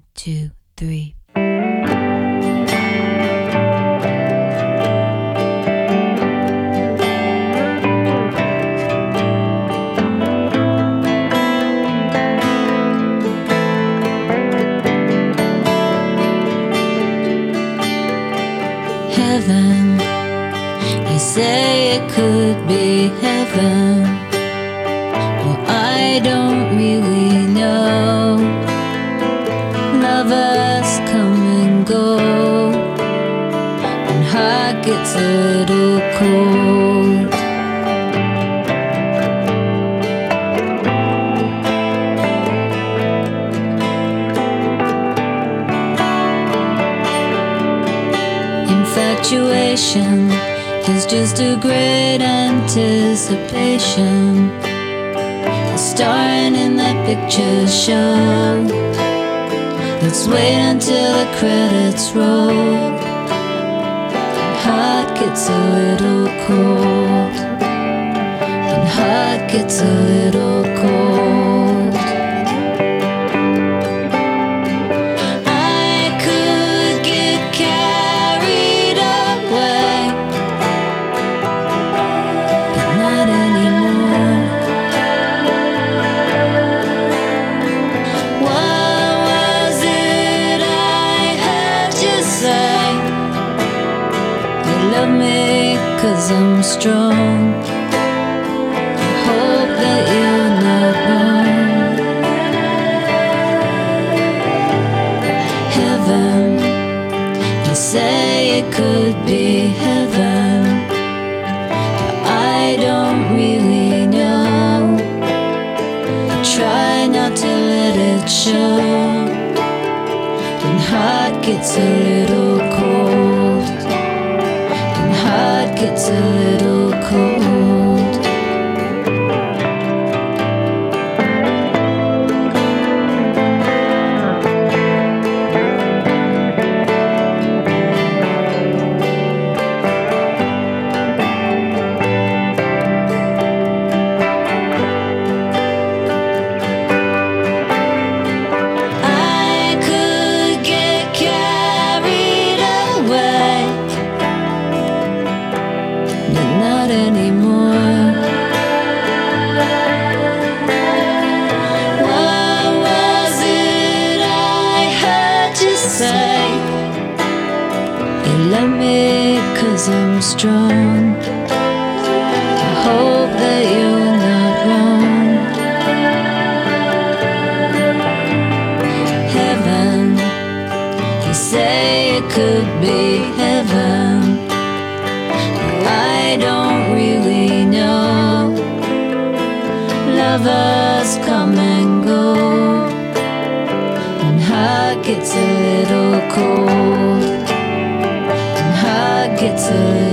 One, two, three. Heaven, you say it could be heaven. Well, I don't heart gets a little cold. Infatuation is just a great anticipation. Starring in that picture show. Let's wait until the credits roll. Heart gets a little cold. And heart gets a little cold. Love me cause I'm strong. I hope that you're not wrong. Heaven, you say it could be heaven. But I don't really know. I Try not to let it show. And heart gets a little not anymore. What was it I heard you say? Love I'm strong. I hope that you're not wrong. heaven. You say it could be heaven. Lovers come and go, and heart gets a little cold. And heart gets a